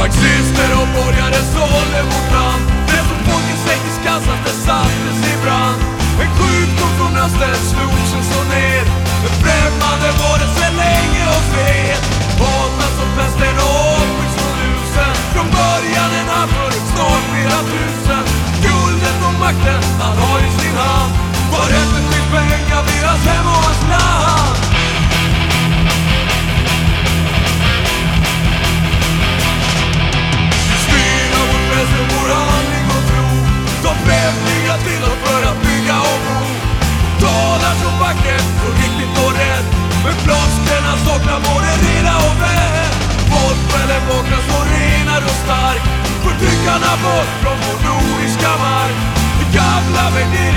Marxister och borgare sålde vårt land. Det som folket sänktes kassaste sattes i brand. En sjukdom från öster slogs så ner. En främmande var det sedan länge och fet Hatas som pesten och avskyrs från husen Från början en halvburk, snart flera tusen. Guldet och makten han har i sin hand. Var rätten skyldig behänga deras hem bort från vår nordiska mark. Gamla värderingar